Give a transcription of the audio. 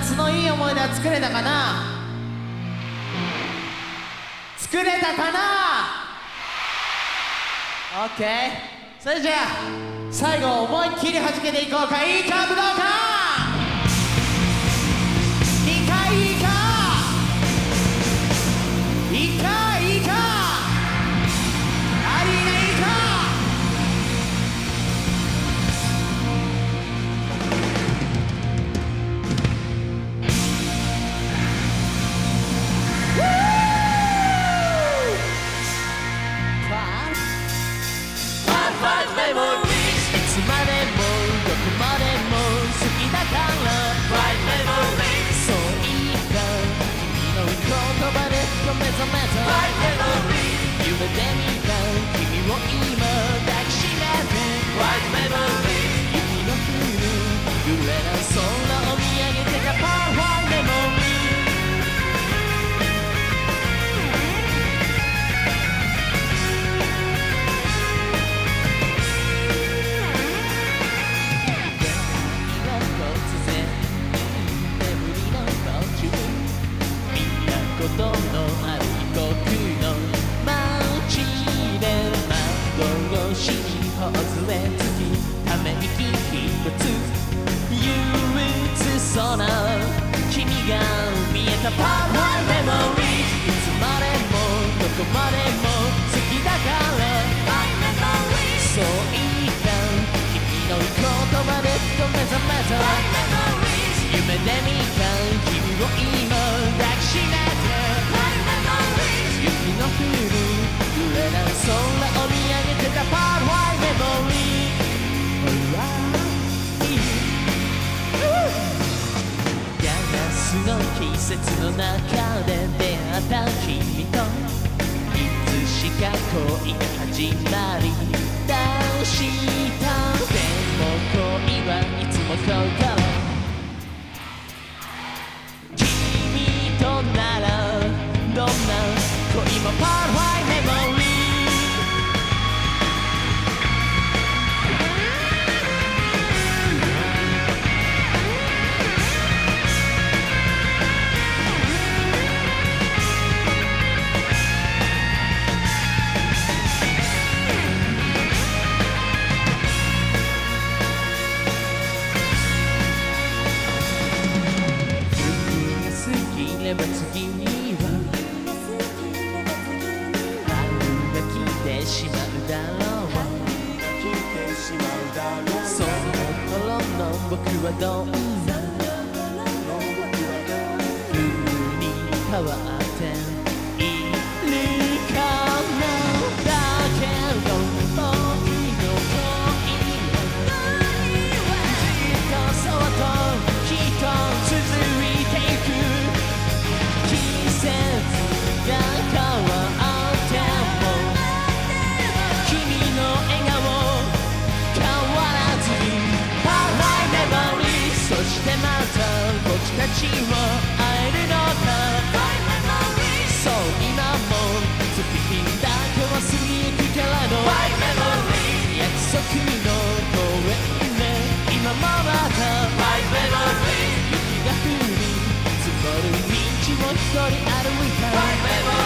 夏のいい思い出は作れたかな？作れたかな？OK それじゃあ最後思いっきり弾けていこうか。いいカーブどうか？目覚めた夢で見た君を今頬つきため息一つ憂鬱そうな君が見えたパワーメモリーいつまでもどこまでも好きだから。そういいか君の言葉でと目覚めた夢で見た。君を今抱きしめて。雪の降る揺れない空の季節の中で出会った君といつしか恋始まりだしれば次に。は春が来てしまうだろうその頃の僕はどんな風に変わってるたちを会えるのかそう今も月日だけは過ぎゆくキの約束の公園で今もまた雪が降り積もる道を一人歩いた